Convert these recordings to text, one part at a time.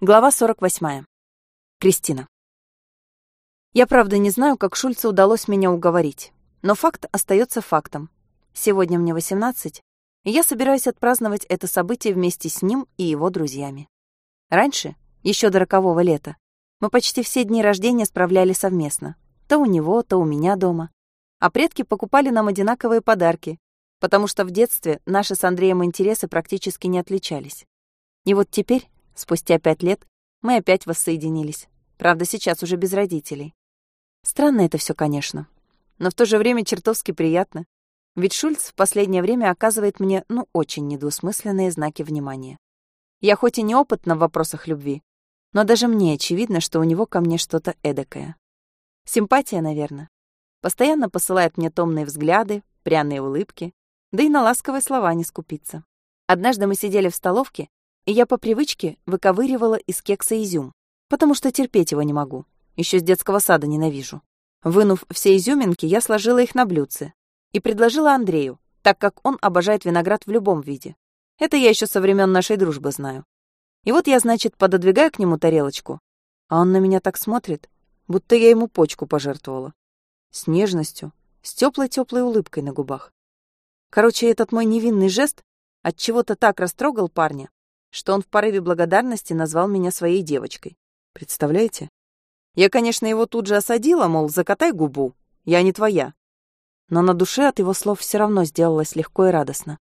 Глава 48. Кристина. Я правда не знаю, как Шульцу удалось меня уговорить, но факт остается фактом. Сегодня мне 18, и я собираюсь отпраздновать это событие вместе с ним и его друзьями. Раньше, еще до рокового лета, мы почти все дни рождения справляли совместно. То у него, то у меня дома. А предки покупали нам одинаковые подарки, потому что в детстве наши с Андреем интересы практически не отличались. И вот теперь Спустя пять лет мы опять воссоединились. Правда, сейчас уже без родителей. Странно это все, конечно. Но в то же время чертовски приятно. Ведь Шульц в последнее время оказывает мне, ну, очень недвусмысленные знаки внимания. Я хоть и неопытна в вопросах любви, но даже мне очевидно, что у него ко мне что-то эдакое. Симпатия, наверное. Постоянно посылает мне томные взгляды, пряные улыбки, да и на ласковые слова не скупится. Однажды мы сидели в столовке, и я по привычке выковыривала из кекса изюм, потому что терпеть его не могу. Еще с детского сада ненавижу. Вынув все изюминки, я сложила их на блюдце и предложила Андрею, так как он обожает виноград в любом виде. Это я еще со времен нашей дружбы знаю. И вот я, значит, пододвигаю к нему тарелочку, а он на меня так смотрит, будто я ему почку пожертвовала. С нежностью, с теплой-теплой улыбкой на губах. Короче, этот мой невинный жест от чего-то так растрогал парня, что он в порыве благодарности назвал меня своей девочкой. Представляете? Я, конечно, его тут же осадила, мол, закатай губу, я не твоя. Но на душе от его слов все равно сделалось легко и радостно,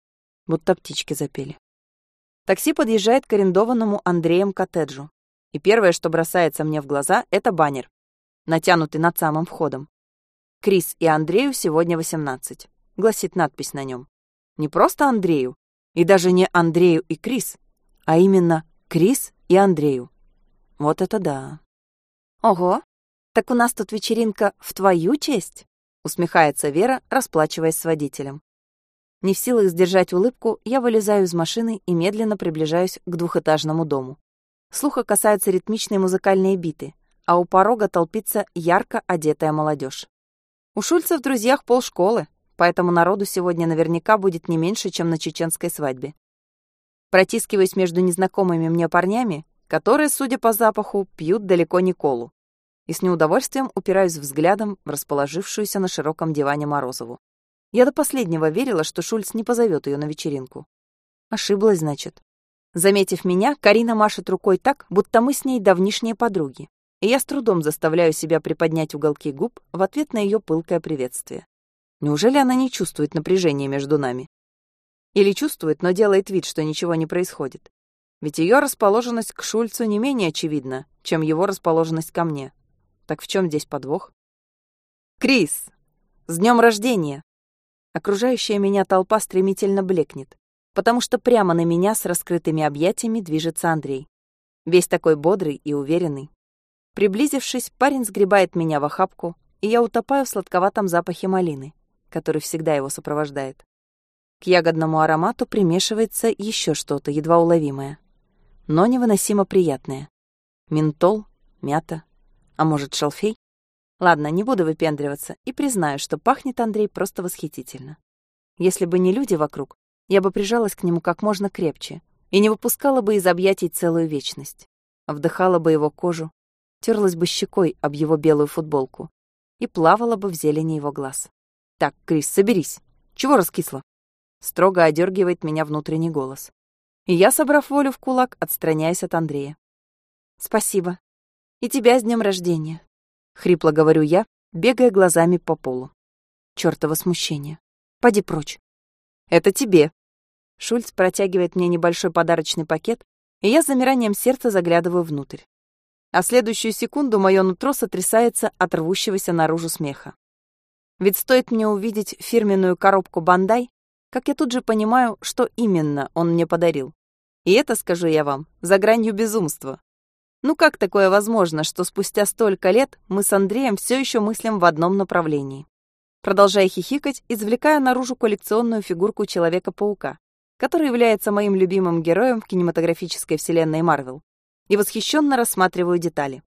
будто птички запели. Такси подъезжает к арендованному Андреем коттеджу. И первое, что бросается мне в глаза, это баннер, натянутый над самым входом. «Крис и Андрею сегодня 18», — гласит надпись на нем. Не просто Андрею, и даже не Андрею и Крис, а именно Крис и Андрею. Вот это да. Ого, так у нас тут вечеринка в твою честь? Усмехается Вера, расплачиваясь с водителем. Не в силах сдержать улыбку, я вылезаю из машины и медленно приближаюсь к двухэтажному дому. Слуха касаются ритмичные музыкальные биты, а у порога толпится ярко одетая молодежь. У Шульца в друзьях полшколы, поэтому народу сегодня наверняка будет не меньше, чем на чеченской свадьбе. Протискиваюсь между незнакомыми мне парнями, которые, судя по запаху, пьют далеко не колу, и с неудовольствием упираюсь взглядом в расположившуюся на широком диване Морозову. Я до последнего верила, что Шульц не позовет ее на вечеринку. Ошиблась, значит. Заметив меня, Карина машет рукой так, будто мы с ней давнишние подруги, и я с трудом заставляю себя приподнять уголки губ в ответ на ее пылкое приветствие. Неужели она не чувствует напряжения между нами? Или чувствует, но делает вид, что ничего не происходит. Ведь ее расположенность к Шульцу не менее очевидна, чем его расположенность ко мне. Так в чем здесь подвох? «Крис! С днем рождения!» Окружающая меня толпа стремительно блекнет, потому что прямо на меня с раскрытыми объятиями движется Андрей. Весь такой бодрый и уверенный. Приблизившись, парень сгребает меня в охапку, и я утопаю в сладковатом запахе малины, который всегда его сопровождает. К ягодному аромату примешивается еще что-то едва уловимое, но невыносимо приятное. Ментол, мята, а может, шалфей? Ладно, не буду выпендриваться и признаю, что пахнет Андрей просто восхитительно. Если бы не люди вокруг, я бы прижалась к нему как можно крепче и не выпускала бы из объятий целую вечность. Вдыхала бы его кожу, терлась бы щекой об его белую футболку и плавала бы в зелени его глаз. «Так, Крис, соберись. Чего раскисла?» Строго одергивает меня внутренний голос. И я, собрав волю в кулак, отстраняюсь от Андрея. «Спасибо. И тебя с днем рождения», — хрипло говорю я, бегая глазами по полу. Чёртово смущение. Поди прочь. «Это тебе». Шульц протягивает мне небольшой подарочный пакет, и я с замиранием сердца заглядываю внутрь. А следующую секунду мое нутро сотрясается от рвущегося наружу смеха. Ведь стоит мне увидеть фирменную коробку «Бандай», как я тут же понимаю, что именно он мне подарил. И это, скажу я вам, за гранью безумства. Ну как такое возможно, что спустя столько лет мы с Андреем все еще мыслим в одном направлении? Продолжая хихикать, извлекаю наружу коллекционную фигурку Человека-паука, который является моим любимым героем в кинематографической вселенной Марвел, и восхищенно рассматриваю детали.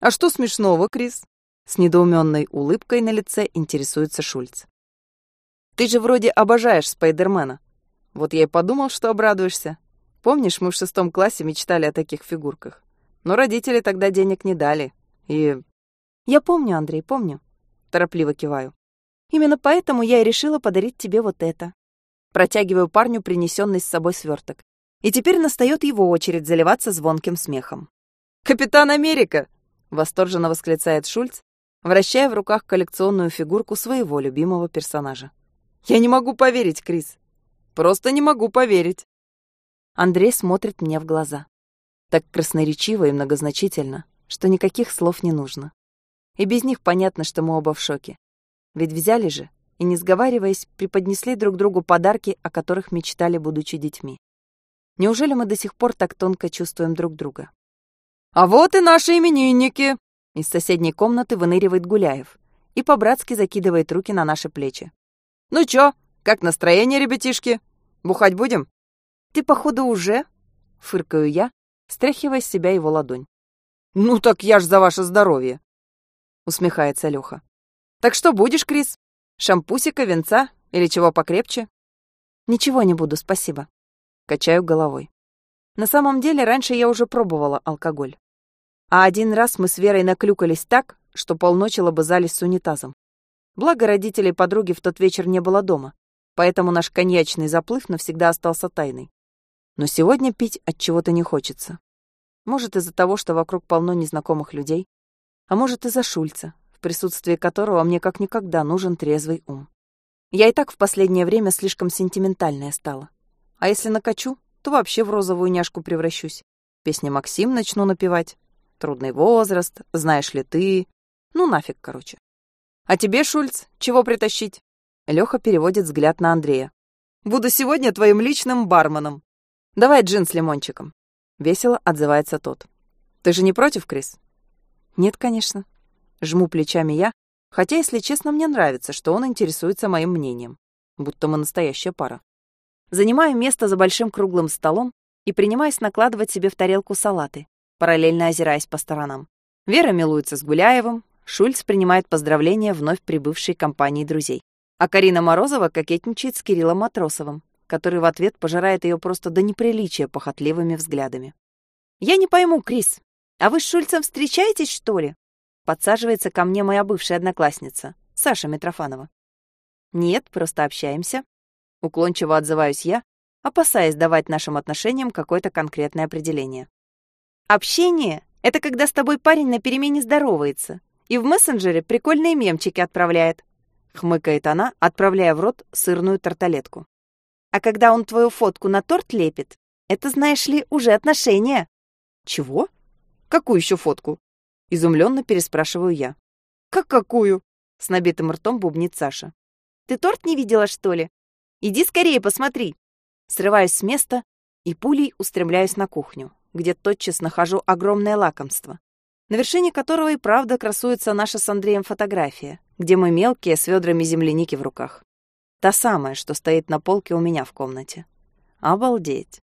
«А что смешного, Крис?» С недоуменной улыбкой на лице интересуется Шульц. Ты же вроде обожаешь Спайдермена. Вот я и подумал, что обрадуешься. Помнишь, мы в шестом классе мечтали о таких фигурках? Но родители тогда денег не дали. И... Я помню, Андрей, помню. Торопливо киваю. Именно поэтому я и решила подарить тебе вот это. Протягиваю парню принесенный с собой сверток. И теперь настает его очередь заливаться звонким смехом. «Капитан Америка!» — восторженно восклицает Шульц, вращая в руках коллекционную фигурку своего любимого персонажа. «Я не могу поверить, Крис. Просто не могу поверить». Андрей смотрит мне в глаза. Так красноречиво и многозначительно, что никаких слов не нужно. И без них понятно, что мы оба в шоке. Ведь взяли же и, не сговариваясь, преподнесли друг другу подарки, о которых мечтали, будучи детьми. Неужели мы до сих пор так тонко чувствуем друг друга? «А вот и наши именинники!» Из соседней комнаты выныривает Гуляев и по-братски закидывает руки на наши плечи. «Ну чё, как настроение, ребятишки? Бухать будем?» «Ты, походу, уже?» — фыркаю я, стряхивая с себя его ладонь. «Ну так я ж за ваше здоровье!» — усмехается Лёха. «Так что будешь, Крис? Шампусика, венца или чего покрепче?» «Ничего не буду, спасибо». Качаю головой. На самом деле, раньше я уже пробовала алкоголь. А один раз мы с Верой наклюкались так, что полночи лобызались с унитазом. Благо, родителей подруги в тот вечер не было дома, поэтому наш коньячный заплыв навсегда остался тайной. Но сегодня пить от чего-то не хочется. Может, из-за того, что вокруг полно незнакомых людей, а может, из-за Шульца, в присутствии которого мне как никогда нужен трезвый ум. Я и так в последнее время слишком сентиментальная стала. А если накачу, то вообще в розовую няшку превращусь. Песни Максим начну напевать. Трудный возраст, знаешь ли ты. Ну нафиг, короче. А тебе, Шульц, чего притащить? Лёха переводит взгляд на Андрея. Буду сегодня твоим личным барменом. Давай джин с лимончиком. Весело отзывается тот. Ты же не против, Крис? Нет, конечно. Жму плечами я, хотя, если честно, мне нравится, что он интересуется моим мнением. Будто мы настоящая пара. Занимаю место за большим круглым столом и принимаюсь накладывать себе в тарелку салаты, параллельно озираясь по сторонам. Вера милуется с Гуляевым, Шульц принимает поздравления вновь прибывшей компании друзей. А Карина Морозова кокетничает с Кириллом Матросовым, который в ответ пожирает ее просто до неприличия похотливыми взглядами. «Я не пойму, Крис, а вы с Шульцем встречаетесь, что ли?» Подсаживается ко мне моя бывшая одноклассница, Саша Митрофанова. «Нет, просто общаемся», Уклончиво отзываюсь я, опасаясь давать нашим отношениям какое-то конкретное определение. Общение — это когда с тобой парень на перемене здоровается и в мессенджере прикольные мемчики отправляет. Хмыкает она, отправляя в рот сырную тарталетку. А когда он твою фотку на торт лепит, это, знаешь ли, уже отношения. Чего? Какую еще фотку? Изумленно переспрашиваю я. Как какую? С набитым ртом бубнит Саша. Ты торт не видела, что ли? Иди скорее, посмотри!» Срываюсь с места и пулей устремляюсь на кухню, где тотчас нахожу огромное лакомство, на вершине которого и правда красуется наша с Андреем фотография, где мы мелкие с ведрами земляники в руках. Та самая, что стоит на полке у меня в комнате. Обалдеть.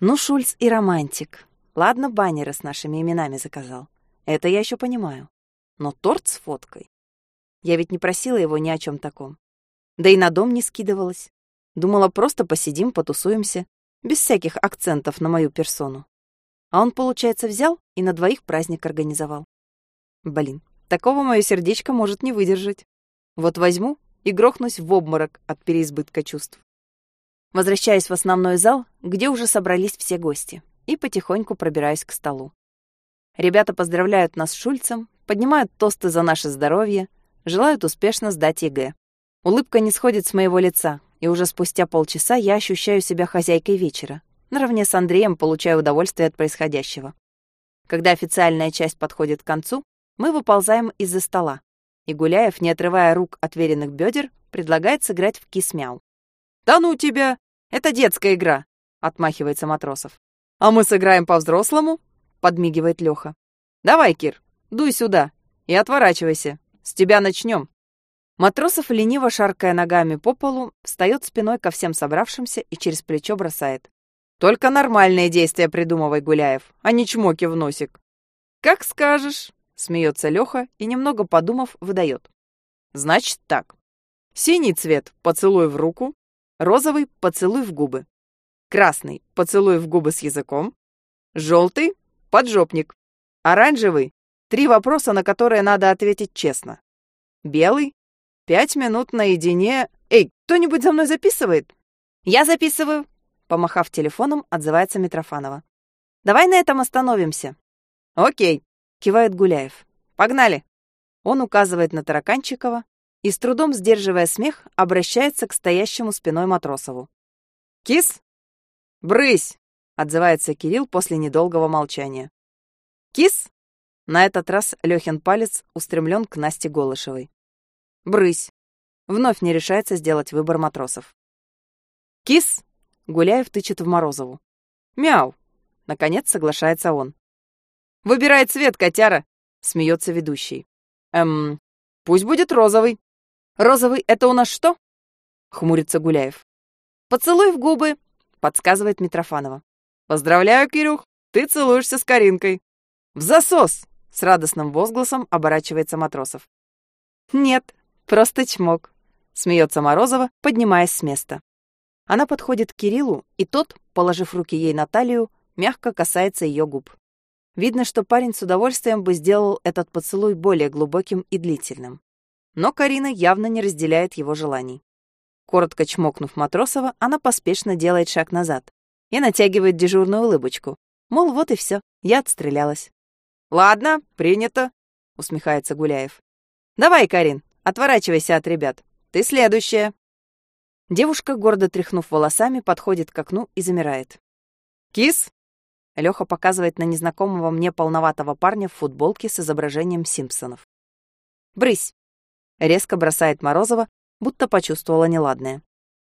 Ну, Шульц и романтик. Ладно, баннеры с нашими именами заказал. Это я еще понимаю. Но торт с фоткой. Я ведь не просила его ни о чем таком. Да и на дом не скидывалась. Думала, просто посидим, потусуемся, без всяких акцентов на мою персону. А он, получается, взял и на двоих праздник организовал. Блин, такого мое сердечко может не выдержать. Вот возьму и грохнусь в обморок от переизбытка чувств. Возвращаюсь в основной зал, где уже собрались все гости, и потихоньку пробираюсь к столу. Ребята поздравляют нас с Шульцем, поднимают тосты за наше здоровье, желают успешно сдать ЕГЭ. Улыбка не сходит с моего лица, и уже спустя полчаса я ощущаю себя хозяйкой вечера. Наравне с Андреем получаю удовольствие от происходящего. Когда официальная часть подходит к концу, мы выползаем из-за стола, и Гуляев, не отрывая рук от веренных бедер, предлагает сыграть в кис-мяу. «Да ну тебя! Это детская игра!» — отмахивается Матросов. «А мы сыграем по-взрослому?» — подмигивает Лёха. «Давай, Кир, дуй сюда и отворачивайся. С тебя начнем. Матросов, лениво шаркая ногами по полу, встает спиной ко всем собравшимся и через плечо бросает. «Только нормальные действия придумывай, Гуляев, а не чмоки в носик». «Как скажешь», — смеется Леха и, немного подумав, выдает. «Значит так. Синий цвет — поцелуй в руку, розовый — поцелуй в губы. Красный – поцелуй в губы с языком. Желтый – поджопник. Оранжевый – три вопроса, на которые надо ответить честно. Белый – пять минут наедине. Эй, кто-нибудь за мной записывает? Я записываю, помахав телефоном, отзывается Митрофанова. Давай на этом остановимся. Окей, кивает Гуляев. Погнали. Он указывает на Тараканчикова и, с трудом сдерживая смех, обращается к стоящему спиной Матросову. «Кис? Брысь!» — отзывается Кирилл после недолгого молчания. «Кис?» На этот раз Лёхин палец устремлен к Насте Голышевой. «Брысь!» Вновь не решается сделать выбор матросов. «Кис?» — Гуляев тычет в Морозову. «Мяу!» — наконец соглашается он. «Выбирай цвет, котяра!» — смеется ведущий. «Эм, пусть будет розовый». «Розовый — это у нас что?» — хмурится Гуляев. «Поцелуй в губы», — подсказывает Митрофанова. «Поздравляю, Кирюх, ты целуешься с Каринкой». «В засос!» — с радостным возгласом оборачивается Матросов. «Нет, просто чмок», — смеется Морозова, поднимаясь с места. Она подходит к Кириллу, и тот, положив руки ей на талию, мягко касается ее губ. Видно, что парень с удовольствием бы сделал этот поцелуй более глубоким и длительным. Но Карина явно не разделяет его желаний. Коротко чмокнув Матросова, она поспешно делает шаг назад и натягивает дежурную улыбочку. Мол, вот и все, я отстрелялась. «Ладно, принято», — усмехается Гуляев. «Давай, Карин, отворачивайся от ребят. Ты следующая». Девушка, гордо тряхнув волосами, подходит к окну и замирает. «Кис?» Лёха показывает на незнакомого мне полноватого парня в футболке с изображением Симпсонов. «Брысь!» — резко бросает Морозова, будто почувствовала неладное.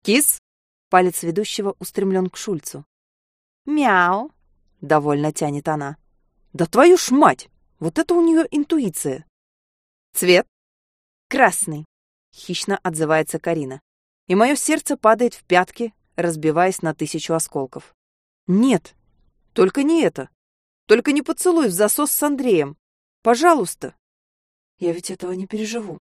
«Кис?» — палец ведущего устремлен к Шульцу. «Мяу!» — довольно тянет она. «Да твою ж мать! Вот это у нее интуиция!» «Цвет?» «Красный!» — хищно отзывается Карина. И мое сердце падает в пятки, разбиваясь на тысячу осколков. «Нет, только не это. Только не поцелуй в засос с Андреем. Пожалуйста!» «Я ведь этого не переживу»,